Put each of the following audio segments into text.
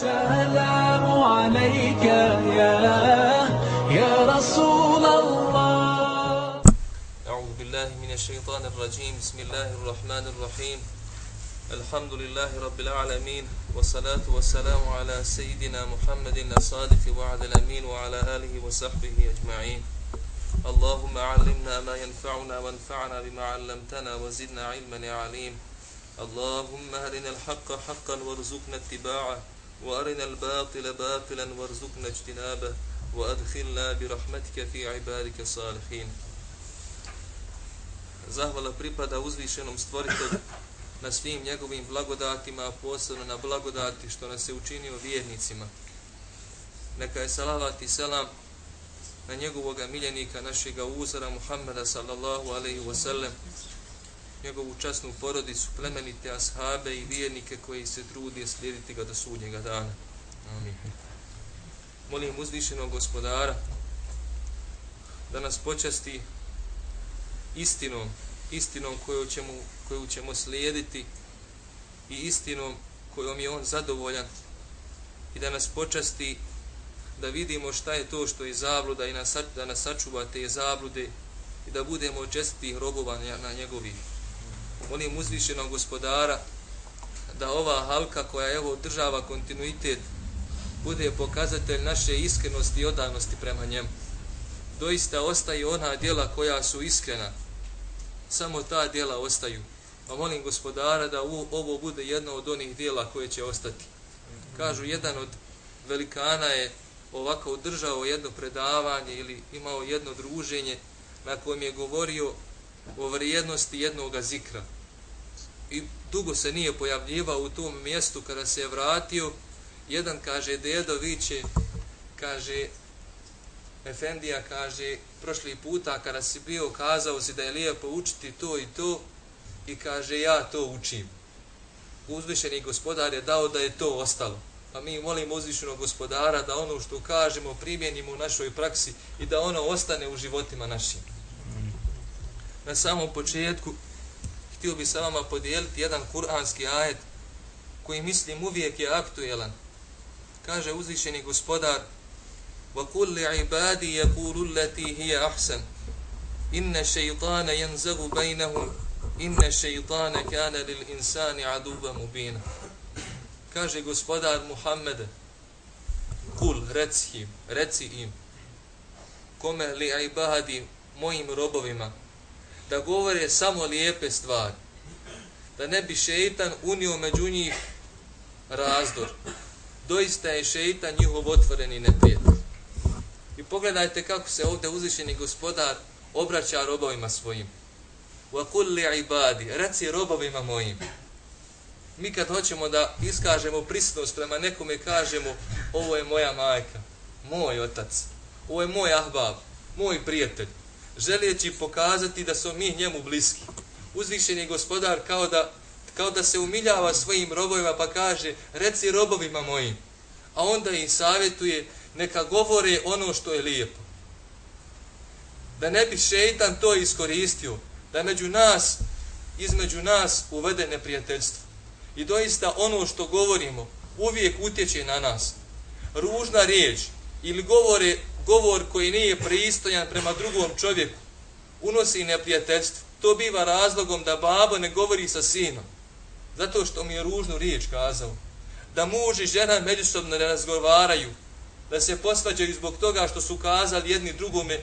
السلام عليك يا يا رسول الله. أعوذ بالله من الشيطان الرجيم. بسم الله الرحمن الرحيم. الحمد لله رب العالمين والصلاة والسلام على سيدنا محمد الصادق وعد الأمين وعلى آله وصحبه أجمعين. اللهم علمنا ما ينفعنا وانفعنا بما علمتنا وزدنا علما يا عليم. اللهم أرنا الحق حقا وارزقنا اتباعه. وأرنا الباطل باطلا وارزقنا اجتنابه وأدخلنا برحمتك في عبادك الصالحين Zahvala pripada uzvišenom stvoritelju na svim njegovim blagodatima, posebno na blagodati što nas je učinio vjernicima. Neka je salavat i selam na njegovog miljenika, našega uzora Muhammeda sallallahu alaihi wa sallam, njegovu časnu porodicu, plemenite ashabe i vjernike koji se trudi slijediti ga do sudnjega dana. Amin. Molim uzvišenog gospodara da nas počasti istinom, istinom koju ćemo, koju ćemo slijediti i istinom kojom je on zadovoljan i da nas počasti da vidimo šta je to što je zabluda i da nas sačuva te zablude i da budemo čestitih robova na njegovih. Molim uzvišenog gospodara da ova halka koja evo država kontinuitet bude pokazatelj naše iskrenosti i odanosti prema njemu. Doista ostaju ona djela koja su iskrena. Samo ta djela ostaju. Pa molim gospodara da ovo bude jedno od onih djela koje će ostati. Kažu, jedan od velikana je ovako održao jedno predavanje ili imao jedno druženje na kojem je govorio o vrijednosti jednog zikra. I dugo se nije pojavljivao u tom mjestu kada se je vratio. Jedan kaže, dedo viće, kaže, Efendija kaže, prošli puta kada si bio, kazao si da je lijepo učiti to i to, i kaže, ja to učim. Uzvišeni gospodar je dao da je to ostalo. Pa mi molimo uzvišenog gospodara da ono što kažemo primjenimo u našoj praksi i da ono ostane u životima našim. Na samom početku htio bi sa vama podijeliti jedan kuranski ajet koji mislim uvijek je aktuelan. Kaže uzvišeni gospodar وَقُلْ لِعِبَادِ يَقُولُ الَّتِي هِيَ أَحْسَنُ إِنَّ الشَّيْطَانَ يَنْزَغُ بَيْنَهُمْ إِنَّ الشَّيْطَانَ كَانَ لِلْإِنسَانِ عَدُوبًا مُبِينًا kaže gospodar Muhammede, kul, reci im, reci im, kome li ibadi mojim robovima, da govore samo lijepe stvari, da ne bi šeitan unio među njih razdor. Doista je šeitan njihov otvoreni neprijatelj. I pogledajte kako se ovdje uzvišeni gospodar obraća robovima svojim. Wa kulli ibadi, reci robovima mojim mi kad hoćemo da iskažemo prisnost prema nekome, kažemo ovo je moja majka, moj otac, ovo je moj ahbab, moj prijatelj, želijeći pokazati da su mi njemu bliski. Uzvišen je gospodar kao da, kao da se umiljava svojim robovima pa kaže reci robovima mojim, a onda im savjetuje neka govore ono što je lijepo. Da ne bi šeitan to iskoristio, da među nas, između nas uvede neprijateljstvo. I doista ono što govorimo uvijek utječe na nas. Ružna riječ ili govore, govor koji nije pristojan prema drugom čovjeku unosi neprijateljstvo. To biva razlogom da babo ne govori sa sinom. Zato što mi je ružnu riječ kazao. Da muž i žena međusobno ne razgovaraju. Da se posvađaju zbog toga što su kazali jedni drugome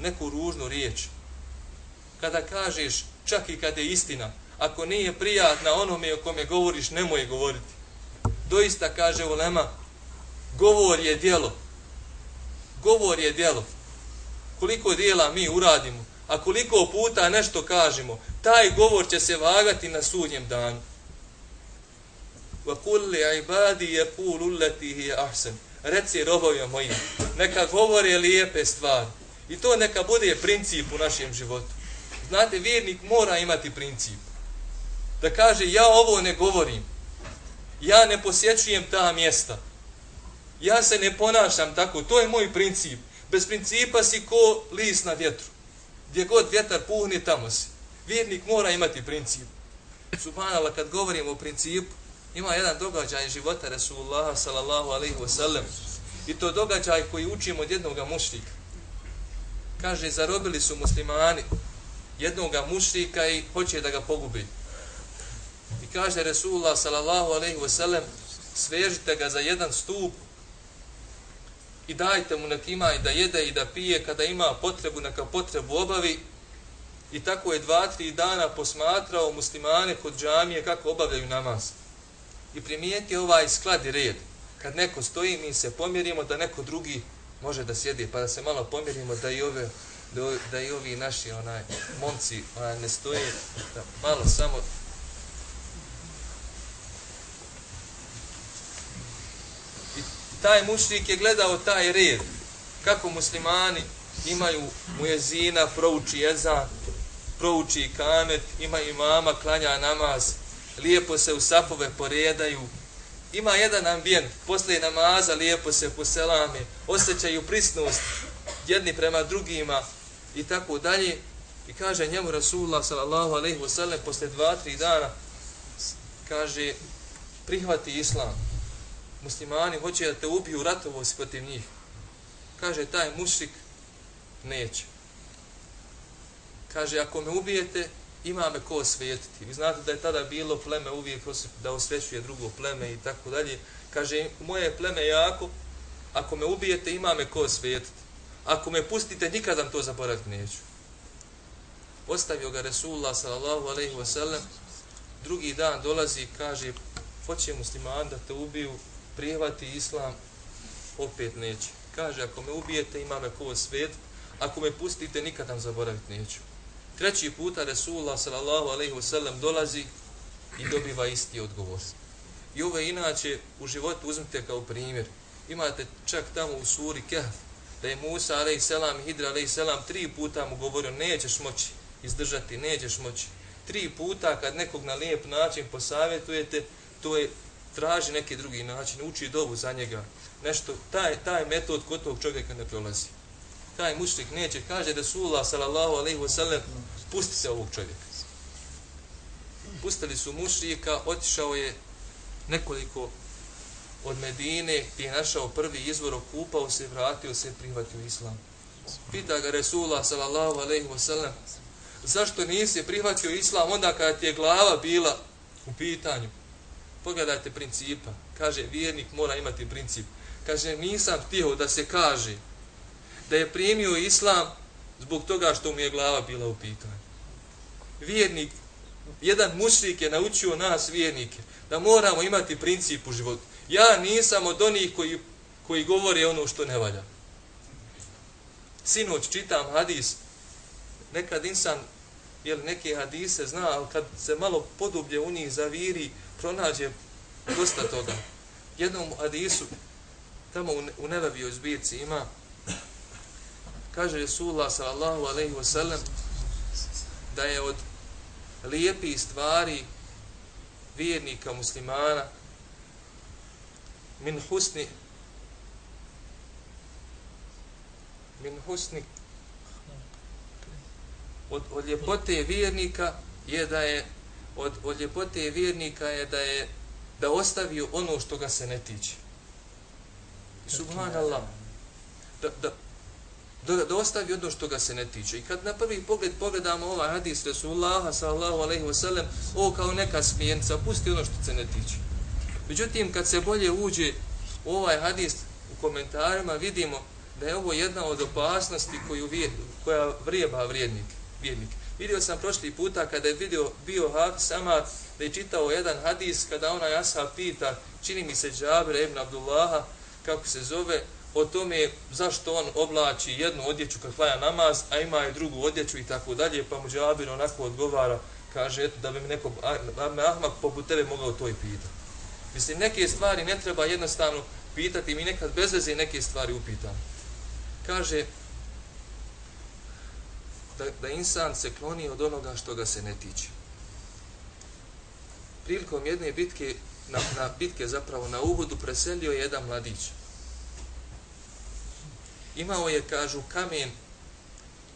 neku ružnu riječ. Kada kažeš, čak i kada je istina, ako nije prijatna onome o kome govoriš, nemoj govoriti. Doista, kaže Ulema, govor je dijelo. Govor je djelo. Koliko dijela mi uradimo, a koliko puta nešto kažemo, taj govor će se vagati na sudnjem danu. Wa kulli يَقُولُ لَتِهِ allati. Reci robovima mojim, neka govore lijepe stvari. I to neka bude princip u našem životu. Znate, vjernik mora imati princip da kaže ja ovo ne govorim, ja ne posjećujem ta mjesta, ja se ne ponašam tako, to je moj princip. Bez principa si ko list na vjetru. Gdje god vjetar puhne, tamo si. Vjernik mora imati princip. Subhanallah, kad govorimo o principu, Ima jedan događaj života Rasulullah sallallahu alaihi wasallam. i to događaj koji učimo od jednog mušlika. Kaže, zarobili su muslimani jednog mušlika i hoće da ga pogubi. I kaže Rasulullah sallallahu alaihi wasallam, svežite ga za jedan stup i dajte mu nek ima i da jede i da pije kada ima potrebu, neka potrebu obavi. I tako je dva, tri dana posmatrao muslimane kod džamije kako obavljaju namaz. I primijeti ovaj sklad i red. Kad neko stoji, mi se pomjerimo da neko drugi može da sjedi, pa da se malo pomjerimo da i ove da, da i ovi naši onaj momci onaj, ne stoje da malo samo taj mušnik je gledao taj red, kako muslimani imaju mujezina, prouči jezan, prouči kamet, ima imama, klanja namaz, lijepo se u safove poredaju, ima jedan ambijent, posle namaza lijepo se poselame, osjećaju prisnost jedni prema drugima i tako dalje. I kaže njemu Rasulullah sallallahu alaihi wasallam posle dva, tri dana, kaže, prihvati islam muslimani hoće da te ubiju, ratovo si protiv njih. Kaže, taj mušik neće. Kaže, ako me ubijete, ima me ko osvijetiti. Vi znate da je tada bilo pleme uvijek da osvećuje drugo pleme i tako dalje. Kaže, moje pleme jako, ako me ubijete, ima me ko osvijetiti. Ako me pustite, nikad vam to zaboraviti neću. Ostavio ga Resulullah sallallahu alaihi wa sallam. Drugi dan dolazi i kaže, hoće musliman da te ubiju, prihvati islam, opet neće. Kaže, ako me ubijete, ima me ko svet, ako me pustite, nikad nam zaboraviti neću. Treći puta Resulullah sallallahu dolazi i dobiva isti odgovor. I ovo inače u životu uzmite kao primjer. Imate čak tamo u suri Kehf, da je Musa a.s. i Hidra a.s. tri puta mu govorio nećeš moći izdržati, nećeš moći. Tri puta kad nekog na lijep način posavjetujete, to je traži neki drugi način, uči dovu za njega, nešto, taj, taj metod kod tog čovjeka ne prolazi. Taj mušlik neće, kaže da Sula, sallallahu alaihi wasallam, pustite ovog čovjeka. Pustili su mušlika, otišao je nekoliko od Medine, gdje je našao prvi izvor, okupao se, vratio se, prihvatio islam. Pita ga Resulullah sallallahu alaihi wasallam, zašto nisi prihvatio islam onda kada ti je glava bila u pitanju? Pogledajte principa. Kaže, vjernik mora imati princip. Kaže, nisam htio da se kaže da je primio islam zbog toga što mu je glava bila u pitanju. Vjernik, jedan mušlik je naučio nas vjernike da moramo imati princip u životu. Ja nisam od onih koji, koji govore ono što ne valja. Sinoć čitam hadis, nekad insan, jel neke hadise zna, ali kad se malo podublje u njih zaviri, pronađe dosta toga. Jednom Adisu, tamo u Nevavijoj zbirci ima, kaže Resulullah sallallahu alaihi wa sallam, da je od lijepih stvari vjernika muslimana min husni min husni od, od ljepote vjernika je da je od, od ljepote vjernika je da je da ostavi ono što ga se ne tiče. Subhanallah. Da, da, da, da ostavi ono što ga se ne tiče. I kad na prvi pogled pogledamo ovaj hadis Rasulullah sallallahu alaihi wa sallam, ovo kao neka smijenica, pusti ono što se ne tiče. Međutim, kad se bolje uđe u ovaj hadis u komentarima, vidimo da je ovo jedna od opasnosti koju vje, koja vrijeba vrijednik, vjernik. Vidio sam prošli puta kada je vidio bio Hafiz Amar da je čitao jedan hadis kada ona jasa pita, čini mi se Džabir ibn Abdullaha, kako se zove, o tome zašto on oblači jednu odjeću kad klaja namaz, a ima i drugu odjeću i tako dalje, pa mu Džabir onako odgovara, kaže, eto, da bi mi neko, da me Ahmak poput tebe mogao to i pitati. Mislim, neke stvari ne treba jednostavno pitati, mi nekad bez veze neke stvari upitamo. Kaže, da, da insan se kloni od onoga što ga se ne tiče. Prilikom jedne bitke, na, na bitke zapravo na Uhudu, preselio je jedan mladić. Imao je, kažu, kamen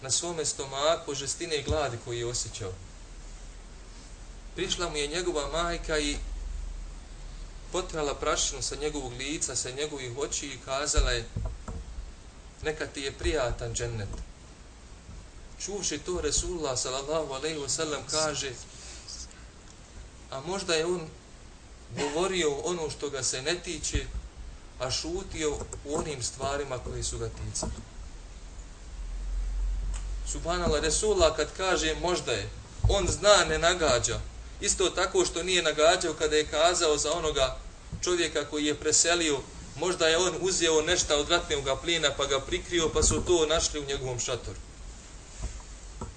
na svome stomaku žestine i gladi koji je osjećao. Prišla mu je njegova majka i potrala prašinu sa njegovog lica, sa njegovih oči i kazala je neka ti je prijatan džennet. Čuvši to Resulullah sallallahu alaihi wa sallam kaže a možda je on govorio ono što ga se ne tiče, a šutio u onim stvarima koji su ga ticali. Subhanallah, Resulullah kad kaže možda je, on zna ne nagađa. Isto tako što nije nagađao kada je kazao za onoga čovjeka koji je preselio, možda je on uzeo nešto od ratnog plina pa ga prikrio pa su to našli u njegovom šatoru.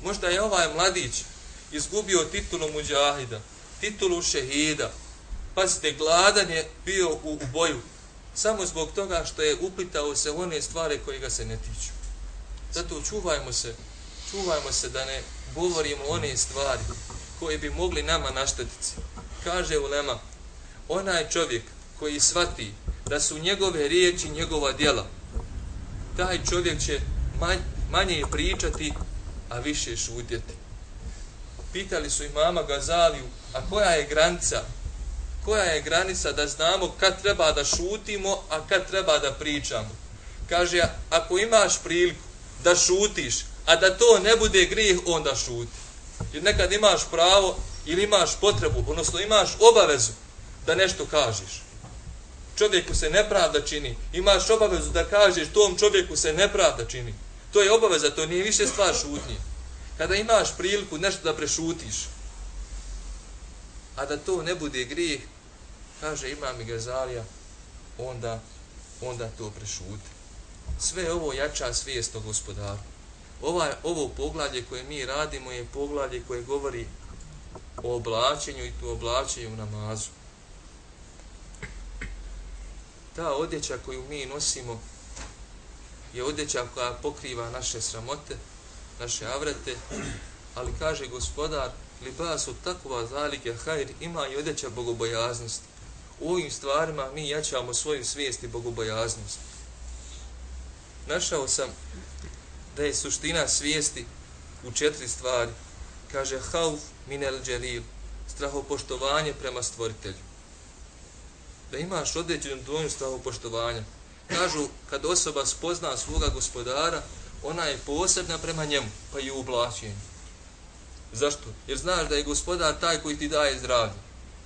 Možda je ovaj mladić izgubio titulu muđahida, titulu šehida. Pazite, gladan je bio u, u boju. Samo zbog toga što je upitao se one stvari koje ga se ne tiču. Zato čuvajmo se, čuvajmo se da ne govorimo one stvari koje bi mogli nama naštetiti. Kaže Ulema, onaj čovjek koji svati da su njegove riječi njegova djela, taj čovjek će manje pričati, a više šutjeti. Pitali su i mama Gazaliju, a koja je granica? Koja je granica da znamo kad treba da šutimo, a kad treba da pričamo? Kaže, ako imaš priliku da šutiš, a da to ne bude grijeh, onda šuti. Jer nekad imaš pravo ili imaš potrebu, odnosno imaš obavezu da nešto kažeš. Čovjeku se nepravda čini. Imaš obavezu da kažeš tom čovjeku se nepravda čini. To je obaveza, to nije više stvar šutnje. Kada imaš priliku nešto da prešutiš, a da to ne bude grijeh, kaže Imam mi Gazalija, onda, onda to prešuti. Sve ovo jača svijest o gospodaru. Ova, ovo poglavlje koje mi radimo je poglavlje koje govori o oblačenju i tu oblačenju u namazu. Ta odjeća koju mi nosimo je odjeća koja pokriva naše sramote, naše avrete, ali kaže gospodar, libasu takva zalike hajr, ima i odjeća bogobojaznosti. U ovim stvarima mi jačamo svoju svijest i bogobojaznost. Našao sam da je suština svijesti u četiri stvari. Kaže hauf minel dželil, strahopoštovanje prema stvoritelju. Da imaš određenu dvojnu strahopoštovanja. Kažu, kad osoba spozna svoga gospodara, ona je posebna prema njemu, pa i u oblačenju. Zašto? Jer znaš da je gospodar taj koji ti daje zdravlje,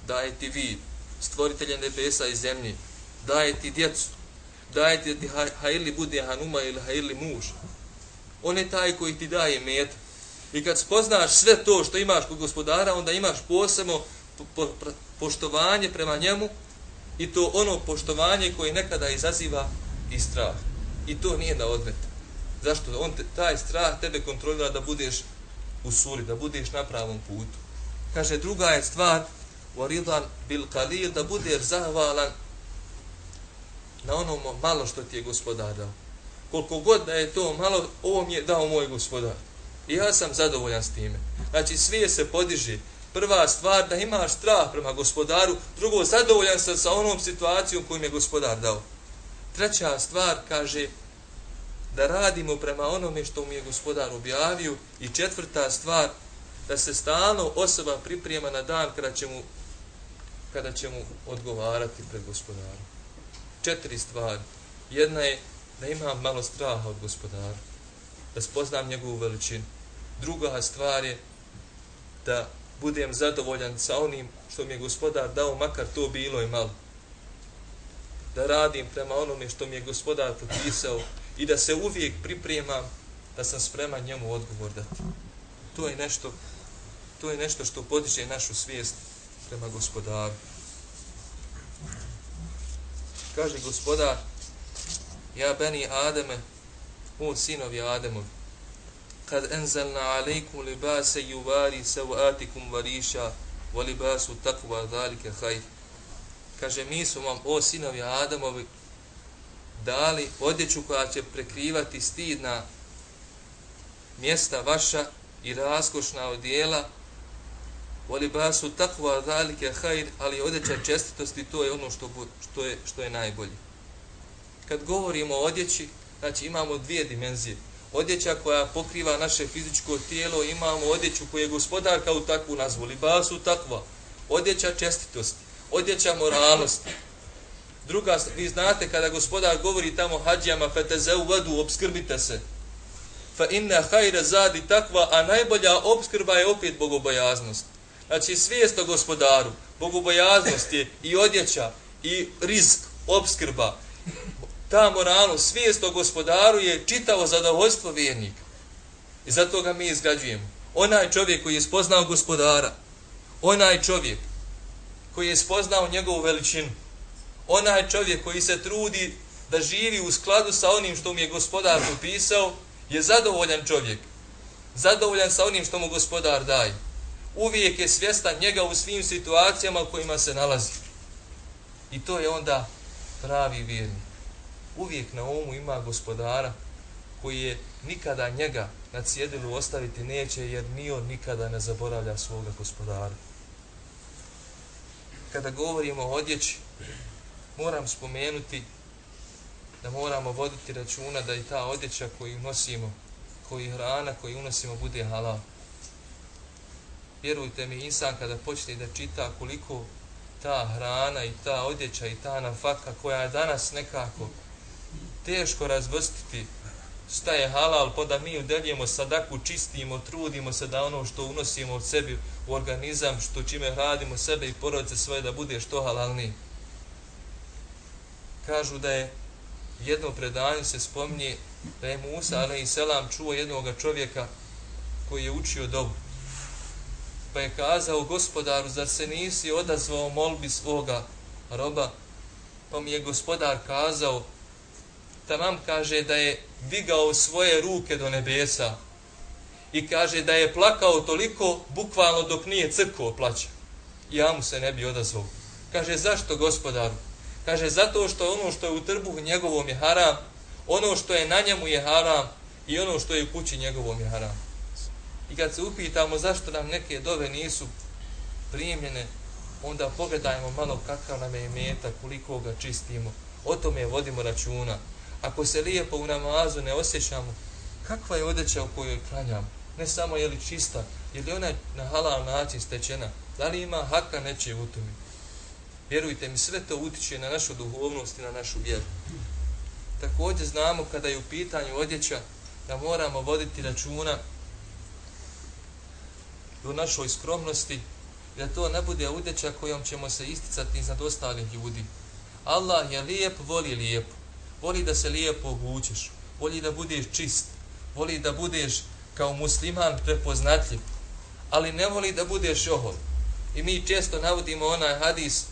daje ti vid, stvoritelje nebesa i zemlje, daje ti djecu, daje ti da ti hajli bude hanuma ili hajli muž, on je taj koji ti daje met. I kad spoznaš sve to što imaš kod gospodara, onda imaš posebno po, po, poštovanje prema njemu i to ono poštovanje koje nekada izaziva i strah. I to nije na odmet. Zašto? On te, taj strah tebe kontrolira da budeš u suri, da budeš na pravom putu. Kaže, druga je stvar, waridan bil kalil, da budeš zahvalan na onom malo što ti je gospodar dao koliko god da je to malo, ovo mi je dao moj gospodar. I ja sam zadovoljan s time. Znači, svije se podiže. Prva stvar, da imaš strah prema gospodaru. Drugo, zadovoljan sam sa onom situacijom koju mi je gospodar dao. Treća stvar, kaže, da radimo prema onome što mi je gospodar objavio. I četvrta stvar, da se stalno osoba priprema na dan kada će mu, kada će mu odgovarati pred gospodarom. Četiri stvari. Jedna je da imam malo straha od gospodara, da spoznam njegovu veličinu. Druga stvar je da budem zadovoljan sa onim što mi je gospodar dao, makar to bilo i malo. Da radim prema onome što mi je gospodar potpisao i da se uvijek pripremam da sam spreman njemu odgovor dati. To je nešto, to je nešto što podiže našu svijest prema gospodaru. Kaže gospodar, Ja beni Ademe, on sinovi Ademovi, kad enzelna alejkum libase yuvari sawatikum wariša wa libasu takva zalike hajr. Kaže, mi smo vam, o sinovi Adamovi, dali odjeću koja će prekrivati stidna mjesta vaša i raskošna odjela, wa libasu takva zalike hajr, ali odjeća čestitosti, to je ono što, što, je, što je najbolje kad govorimo o odjeći, znači imamo dvije dimenzije. Odjeća koja pokriva naše fizičko tijelo, imamo odjeću koju je gospodar kao takvu nazvu, libasu takva, odjeća čestitosti. odjeća moralnosti. Druga, vi znate kada gospodar govori tamo hađijama fetezeu vadu, obskrbite se. Fa inna hajre zadi takva, a najbolja obskrba je opet bogobojaznost. Znači svijest o gospodaru, bogobojaznost je i odjeća, i rizk, obskrba. Ta moralnost, svijest o gospodaru je čitavo zadovoljstvo vjernika. I zato ga mi izgrađujemo. Onaj čovjek koji je spoznao gospodara, onaj čovjek koji je spoznao njegovu veličinu, onaj čovjek koji se trudi da živi u skladu sa onim što mu je gospodar popisao, je zadovoljan čovjek. Zadovoljan sa onim što mu gospodar daje. Uvijek je svjestan njega u svim situacijama u kojima se nalazi. I to je onda pravi vjernik. Uvijek na umu ima gospodara koji je nikada njega na cjedilu ostaviti neće jer ni on nikada ne zaboravlja svoga gospodara. Kada govorimo o odjeći, moram spomenuti da moramo voditi računa da i ta odjeća koju nosimo, koji hrana koju unosimo bude halal. Vjerujte mi, insan kada počne da čita koliko ta hrana i ta odjeća i ta nafaka koja je danas nekako teško razvrstiti šta je halal, pa da mi udeljujemo sadaku, čistimo, trudimo se da ono što unosimo od sebi u organizam, što čime radimo sebe i porodice svoje da bude što halalniji. Kažu da je jedno predanje se spominje da je Musa, ali i selam, čuo jednog čovjeka koji je učio dobu. Pa je kazao gospodaru, zar se nisi odazvao molbi svoga roba? Pa mi je gospodar kazao, tamam kaže da je digao svoje ruke do nebesa i kaže da je plakao toliko bukvalno dok nije crkuo plaća. Ja mu se ne bi odazvao. Kaže, zašto gospodaru? Kaže, zato što ono što je u trbuhu njegovom je haram, ono što je na njemu je haram i ono što je u kući njegovom je haram. I kad se upitamo zašto nam neke dove nisu primljene, onda pogledajmo malo kakav nam je meta, koliko ga čistimo. O tome vodimo računa. Ako se lijepo u namazu ne osjećamo, kakva je odjeća u kojoj klanjamo? Ne samo je li čista, je li ona na halal način stečena? Da li ima haka neće u tome? Vjerujte mi, sve to utiče na našu duhovnost i na našu vjeru. Također znamo kada je u pitanju odjeća da moramo voditi računa u našoj skromnosti da to ne bude odjeća kojom ćemo se isticati iznad ostalih ljudi. Allah je lijep, voli lijepo voli da se lijepo obučeš, voli da budeš čist, voli da budeš kao musliman prepoznatljiv, ali ne voli da budeš ohol. I mi često navodimo onaj hadis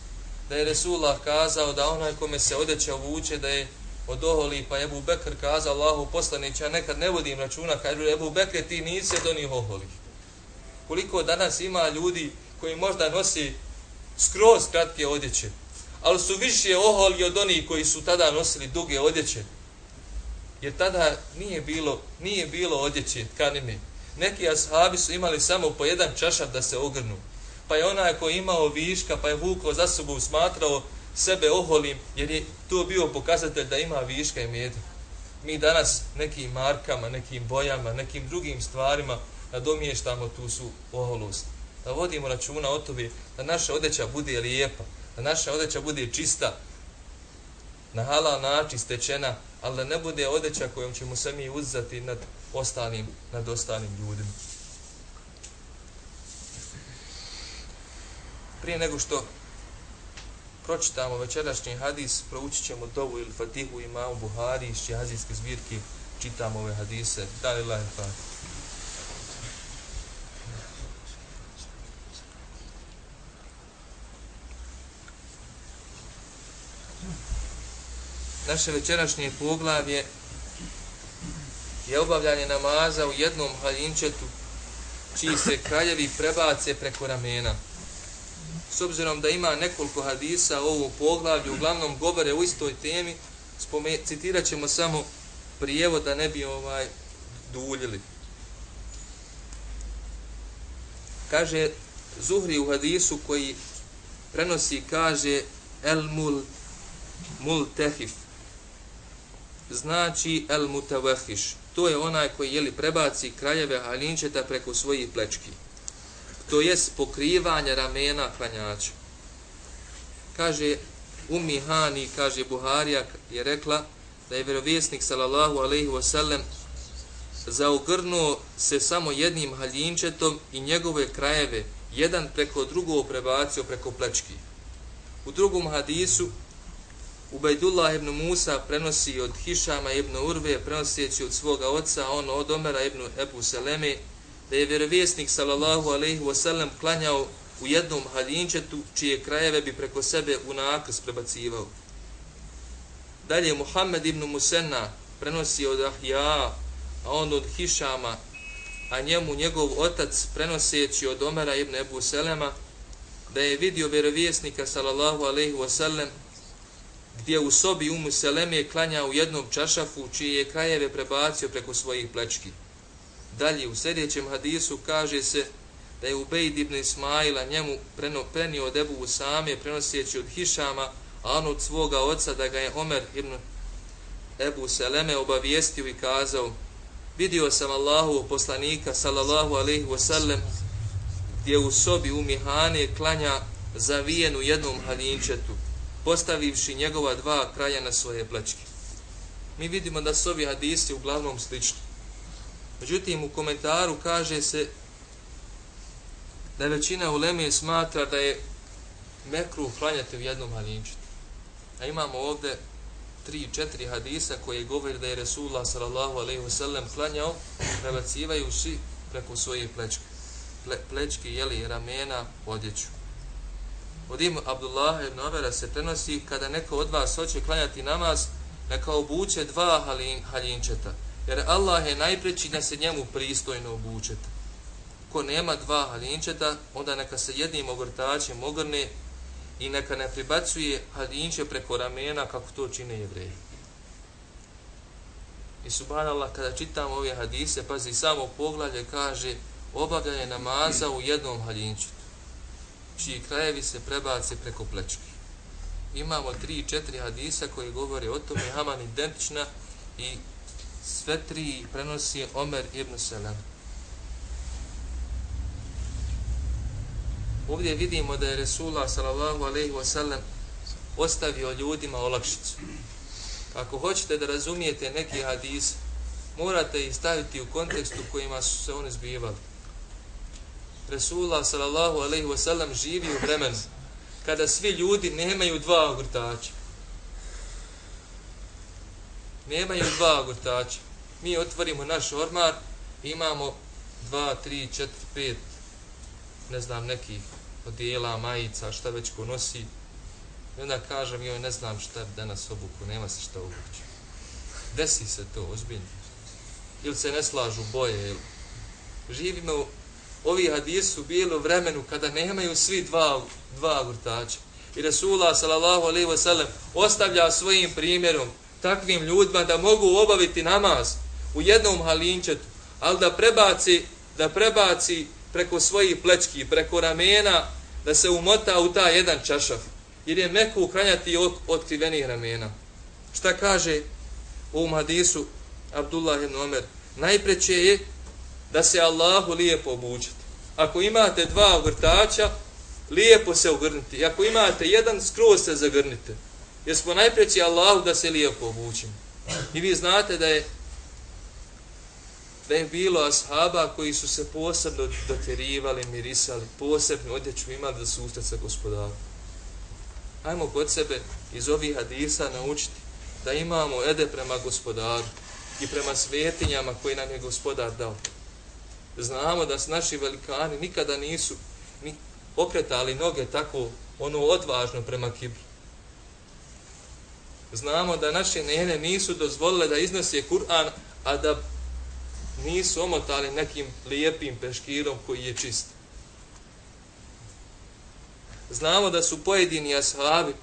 da je Resulullah kazao da onaj kome se odeća obuče da je od oholi, pa Ebu Bekr kazao Allahu poslanić, ja nekad ne vodim računa, kažu Ebu Bekr ti nisi od onih oholih. Koliko danas ima ljudi koji možda nosi skroz kratke odjeće, ali su više oholi od onih koji su tada nosili duge odjeće. Jer tada nije bilo, nije bilo odjeće tkanine. Neki ashabi su imali samo po jedan čašar da se ogrnu. Pa je onaj koji imao viška, pa je vukao za sobom, smatrao sebe oholim, jer je to bio pokazatelj da ima viška i mjeda. Mi danas nekim markama, nekim bojama, nekim drugim stvarima nadomještamo tu su oholost. Da vodimo računa o tobi, da naša odjeća bude lijepa, da naša odeća bude čista, na halal način stečena, ali da ne bude odeća kojom ćemo se mi uzati nad ostalim, nad ostalim ljudima. Prije nego što pročitamo večerašnji hadis, proučit ćemo dovu ili fatihu imamu Buhari iz čehazijske zbirke, čitamo ove hadise. Da li naše večerašnje poglavlje je obavljanje namaza u jednom haljinčetu čiji se kraljevi prebace preko ramena. S obzirom da ima nekoliko hadisa o ovom poglavlju, uglavnom govore u istoj temi, spome, citirat ćemo samo prijevod da ne bi ovaj duljili. Kaže Zuhri u hadisu koji prenosi, kaže El mul multehif znači el mutawahish. To je onaj koji jeli prebaci kraljeve halinčeta preko svojih plečki. To jest pokrivanje ramena klanjača. Kaže, Umi Hani, kaže Buharija, je rekla da je vjerovjesnik sallallahu alaihi wasallam zaogrnuo se samo jednim haljinčetom i njegove krajeve, jedan preko drugog prebacio preko plečki. U drugom hadisu, Ubajdullah ibn Musa prenosi od Hišama ibn Urve, prenoseći od svoga oca, on od Omera ibn Ebu Seleme, da je vjerovjesnik sallallahu alaihi wasallam klanjao u jednom haljinčetu, čije krajeve bi preko sebe u nakrs prebacivao. Dalje, Muhammed ibn Musenna prenosi od Ahija, a on od Hišama, a njemu njegov otac prenoseći od Omera ibn Ebu Selema, da je vidio vjerovjesnika sallallahu alaihi wasallam gdje u sobi umu Seleme klanja u jednom čašafu čije je krajeve prebacio preko svojih plečki. Dalje u sljedećem hadisu kaže se da je Ubejd ibn Ismaila njemu preno, prenio od Ebu Usame prenoseći od Hišama, a on od svoga oca da ga je Omer ibn Ebu Seleme obavijestio i kazao vidio sam Allahu poslanika sallallahu alaihi wasallam gdje u sobi u Mihane klanja zavijenu jednom halinčetu postavivši njegova dva kraja na svoje plečke. Mi vidimo da su ovi hadisi uglavnom slični. Međutim, u komentaru kaže se da većina uleme smatra da je mekru klanjati u jednom halinčetu. A imamo ovdje tri, četiri hadisa koje govori da je Resulullah sallallahu alaihi wasallam klanjao prebacivajući preko svojih plečke. Ple, plečke, jeli, ramena, odjeću. Od ima Abdullah ibn Omera se prenosi kada neko od vas hoće klanjati namaz, neka obuče dva halin, halinčeta. Jer Allah je najpreći da se njemu pristojno obučete ko nema dva halinčeta, onda neka se jednim ogrtačem ogrne i neka ne pribacuje halinče preko ramena kako to čine jevreji. I subhanallah, kada čitam ove hadise, pazi, samo poglavlje kaže obavljanje namaza u jednom halinčetu, čiji krajevi se prebace preko plečki. Imamo tri, četiri hadisa koji govore o tome, Haman identična i sve tri prenosi Omer ibn Selam. Ovdje vidimo da je Resulullah sallallahu alejhi ve sellem ostavio ljudima olakšicu. Ako hoćete da razumijete neki hadis, morate ih staviti u kontekstu kojima su se oni zbivali. Resulullah sallallahu alejhi ve sellem živi u vremenu kada svi ljudi nemaju dva ogrtača. Nemaju dva ogrtača. Mi otvorimo naš ormar, imamo dva, tri, četiri, pet, ne znam, nekih odijela, majica, šta već ko nosi. I onda kažem, joj, ne znam šta danas obuku, nema se šta obući. Desi se to, ozbiljno. Ili se ne slažu boje, ili... Živimo, ovi hadisi su bili u vremenu kada nemaju svi dva, dva vrtača. I Rasulullah sallallahu alaihi ostavlja svojim primjerom takvim ljudima da mogu obaviti namaz u jednom halinčetu, ali da prebaci, da prebaci preko svojih plečki, preko ramena, da se umota u ta jedan čašav, jer je meko ukranjati od otkrivenih ramena. Šta kaže u ovom hadisu Abdullah ibn Omer? Najpreće je da se Allahu lijepo obučete. Ako imate dva ogrtača, lijepo se ogrnite. I ako imate jedan, skroz se zagrnite. Jer smo najpreći Allahu da se lijepo obučimo. I vi znate da je da je bilo ashaba koji su se posebno doterivali, mirisali, posebno odjeću imali da su ustati sa gospodarom. Hajmo kod sebe iz ovih hadisa naučiti da imamo ede prema gospodaru i prema svetinjama koji nam je gospodar dao. Znamo da su naši velikani nikada nisu ni okretali noge tako ono odvažno prema kibru. Znamo da naše nene nisu dozvolile da iznose Kur'an, a da nisu omotali nekim lijepim peškirom koji je čist. Znamo da su pojedini ashabi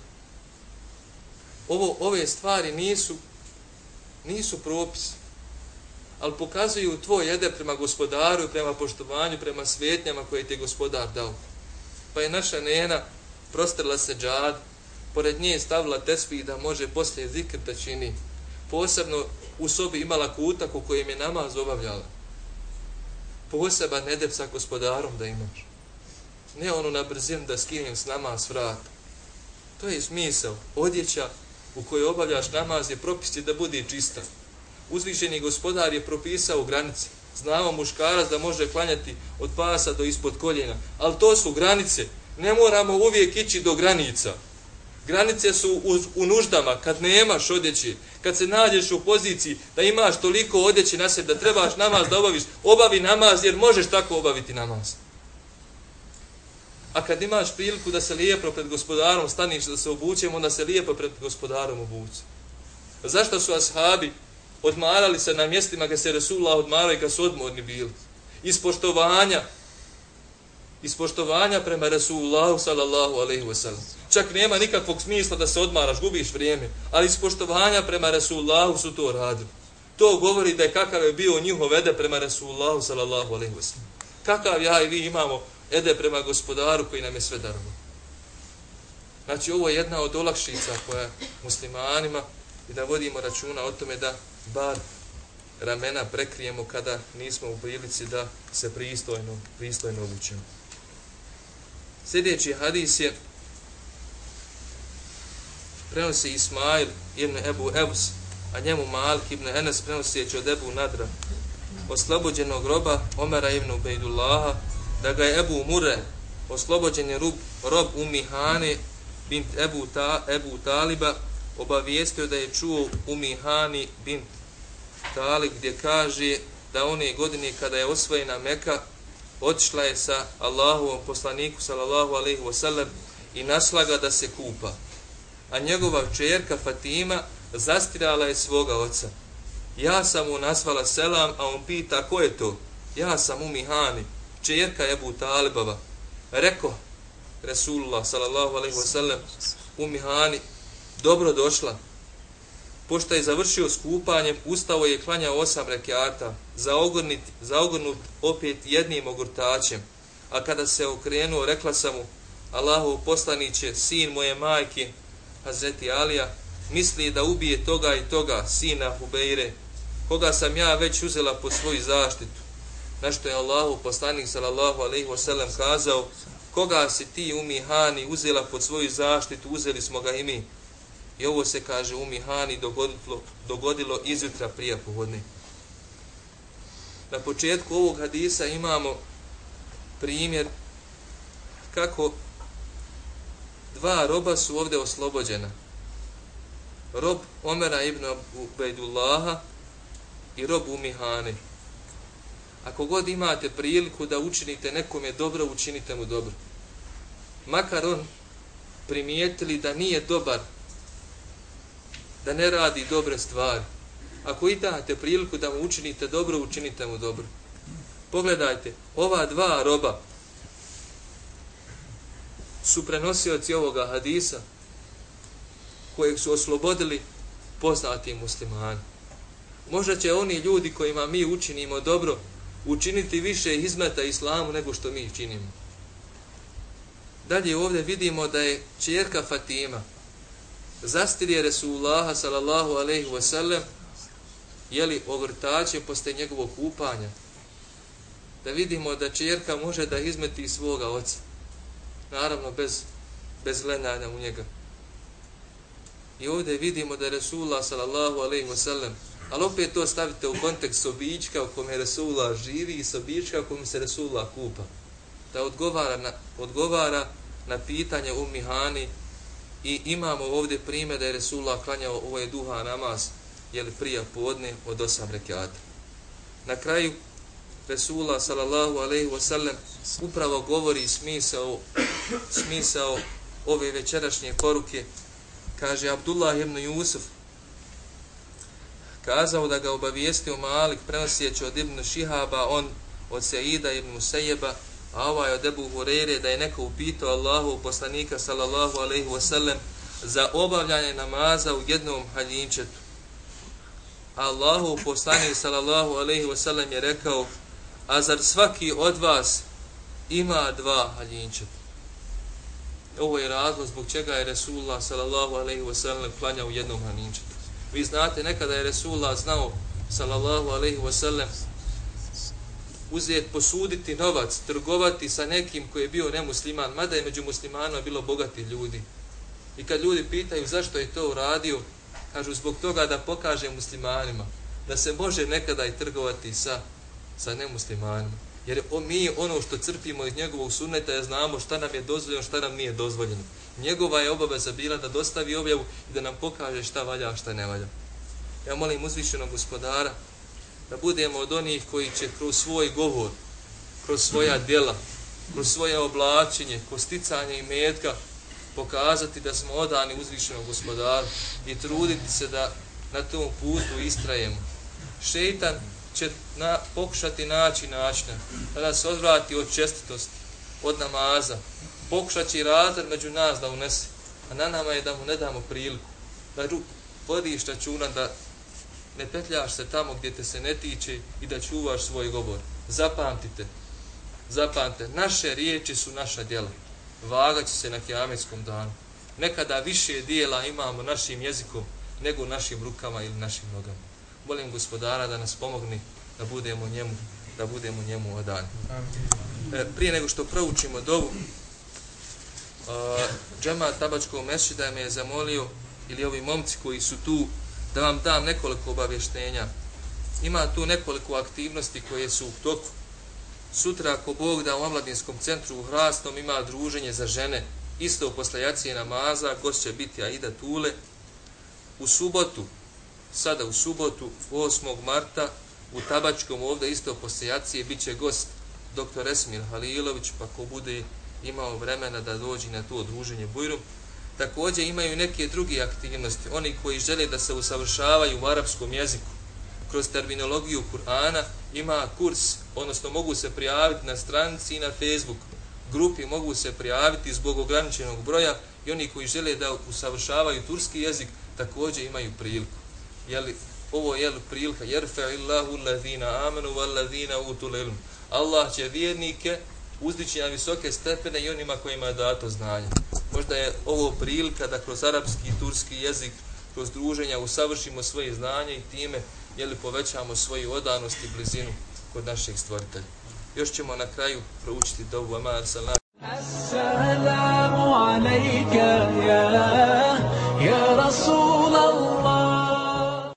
ovo, ove stvari nisu nisu propis ali pokazuju tvoj jede prema gospodaru prema poštovanju, prema svetnjama koje ti je gospodar dao. Pa je naša nena prostrla se džad, pored nje stavila tespi da može poslije zikr da čini posebno u sobi imala kutak u kojem je namaz obavljala. Poseban nedev sa gospodarom da imaš. Ne ono na brzinu da skinem s namaz vrata. To je smisao. Odjeća u kojoj obavljaš namaz je propis da bude čista. Uzvišeni gospodar je propisao granice. Znamo muškarac da može klanjati od pasa do ispod koljena. Ali to su granice. Ne moramo uvijek ići do granica. Granice su u, u nuždama, kad nemaš odjeći, kad se nađeš u poziciji da imaš toliko odjeće na sebi, da trebaš namaz da obaviš, obavi namaz jer možeš tako obaviti namaz. A kad imaš priliku da se lijepo pred gospodarom staniš, da se obućemo, onda se lijepo pred gospodarom obući. Zašto su ashabi odmarali se na mjestima kad se Resulullah odmarao i kad su odmorni bili? Iz poštovanja, iz poštovanja prema Resulullahu sallallahu alaihi wasallam. Čak nema nikakvog smisla da se odmaraš, gubiš vrijeme, ali iz poštovanja prema Resulullahu su to radili. To govori da je kakav je bio njihov ede prema Resulullahu sallallahu alaihi wasallam. Kakav ja i vi imamo ede prema gospodaru koji nam je sve darovo. Znači, ovo je jedna od olakšica koja muslimanima i da vodimo računa o tome da bar ramena prekrijemo kada nismo u prilici da se pristojno, pristojno obućemo. Sljedeći hadis je prenosi Ismail ibn Ebu Evs, a njemu Malik ibn Enes prenosi od Ebu Nadra, oslobođenog groba Omera ibn Ubejdullaha, da ga je Ebu Mure, oslobođen je rob, rob Umihane bint Ebu, Ta, Ebu Taliba, obavijestio da je čuo Umihani bint Talib gdje kaže da one godine kada je osvojena Meka, otišla je sa Allahovom poslaniku sallallahu alaihi wasallam i naslaga da se kupa. A njegova čerka Fatima zastirala je svoga oca. Ja sam mu nazvala selam, a on pita ko je to? Ja sam Umihani čerka Ebu Talibova, reko Resulullah sallallahu alaihi wasallam Umi Mihani, dobro došla. Pošto je završio skupanjem, ustao je klanjao osam rekiata, zaogurnut, zaogurnut opet jednim ogurtačem. A kada se okrenuo, rekla sam mu, Allahu poslaniće, sin moje majke, Hazreti Alija, misli da ubije toga i toga, sina Hubeire, koga sam ja već uzela po svoju zaštitu na što je Allahu poslanik sallallahu alejhi ve sellem kazao koga si ti umi Hani uzela pod svoju zaštitu uzeli smo ga i mi i ovo se kaže u Mihani dogodilo, dogodilo izjutra prije povodne na početku ovog hadisa imamo primjer kako dva roba su ovdje oslobođena. Rob Omera ibn Ubejdullaha i rob Umihani ako god imate priliku da učinite nekome dobro, učinite mu dobro. Makar on primijetili da nije dobar, da ne radi dobre stvari. Ako imate priliku da mu učinite dobro, učinite mu dobro. Pogledajte, ova dva roba su prenosioci ovoga hadisa kojeg su oslobodili poznati muslimani. Možda će oni ljudi kojima mi učinimo dobro učiniti više izmeta islamu nego što mi činimo. Dalje ovdje vidimo da je čerka Fatima zastirje Resulullaha sallallahu alaihi wasallam jeli ogrtače posle njegovog kupanja. Da vidimo da čerka može da izmeti svoga oca. Naravno bez, bez gledanja u njega. I ovdje vidimo da Resulullah sallallahu alaihi wasallam Ali opet to stavite u kontekst sobička u kome Resulullah živi i sobička u kome se Resulullah kupa. Da odgovara na, odgovara na pitanje u Mihani i imamo ovdje primjer da je Resulullah klanjao ovaj duha namaz jeli prija podne od osam rekiata. Na kraju Resulullah sallallahu alaihi wasallam upravo govori smisao, smisao ove večerašnje poruke. Kaže Abdullah ibn Jusuf kazao da ga obavijestio Malik prenosijeći od Ibn Šihaba, on od Seida ibn Musejeba, a ovaj od Ebu Hurere da je neko upitao Allahu poslanika sallallahu alaihi wasallam za obavljanje namaza u jednom haljinčetu. Allahu poslanik sallallahu alaihi wasallam je rekao a zar svaki od vas ima dva haljinčeta? Ovo je razlog zbog čega je Resulullah sallallahu alaihi wasallam klanjao u jednom haljinčetu. Vi znate, nekada je Resulullah znao, sallallahu alaihi wasallam, uzeti, posuditi novac, trgovati sa nekim koji je bio nemusliman, mada je među muslimanima bilo bogati ljudi. I kad ljudi pitaju zašto je to uradio, kažu zbog toga da pokaže muslimanima da se može nekada i trgovati sa, sa nemuslimanima. Jer mi ono što crpimo iz njegovog sunneta je znamo šta nam je dozvoljeno, šta nam nije dozvoljeno. Njegova je obaveza bila da dostavi objavu i da nam pokaže šta valja, a šta ne valja. Ja molim uzvišenog gospodara da budemo od onih koji će kroz svoj govor, kroz svoja djela, kroz svoje oblačenje, kroz sticanje i metka pokazati da smo odani uzvišenom gospodaru i truditi se da na tom putu istrajemo. Šeitan će na, pokušati naći načina da nas odvrati od čestitosti, od namaza. Pokušat će i razred među nas da unese, a na nama je da mu ne damo priliku. Da vodiš računa da ne petljaš se tamo gdje te se ne tiče i da čuvaš svoj govor. Zapamtite, zapamtite, naše riječi su naša djela. Vagat će se na kiametskom danu. Nekada više dijela imamo našim jezikom nego našim rukama ili našim nogama molim gospodara da nas pomogni da budemo njemu da budemo njemu odani. E, prije nego što proučimo dovu, e, uh, džema tabačkog mesčida me je zamolio, ili ovi momci koji su tu, da vam dam nekoliko obavještenja. Ima tu nekoliko aktivnosti koje su u toku. Sutra, ako Bog da u omladinskom centru u Hrastom ima druženje za žene, isto posle jacije namaza, gost će biti Aida Tule. U subotu, sada u subotu 8. marta u Tabačkom ovdje isto postojacije bit će gost dr. Esmir Halilović pa ko bude imao vremena da dođi na to druženje Bujrum. Također imaju neke druge aktivnosti. Oni koji žele da se usavršavaju u arapskom jeziku kroz terminologiju Kur'ana ima kurs, odnosno mogu se prijaviti na stranici i na Facebook grupi, mogu se prijaviti zbog ograničenog broja i oni koji žele da usavršavaju turski jezik također imaju priliku jeli, ovo je prilika, jerfe illahu allazina amanu wal allazina utul ilm. Allah će vjernike uzdići na visoke stepene i onima kojima je dato znanje. Možda je ovo prilika da kroz arapski i turski jezik, kroz druženja usavršimo svoje znanje i time jeli, povećamo svoju odanost i blizinu kod naših stvoritelja. Još ćemo na kraju proučiti dovu Amar Salam. Assalamu alaikum ya ya Rasul.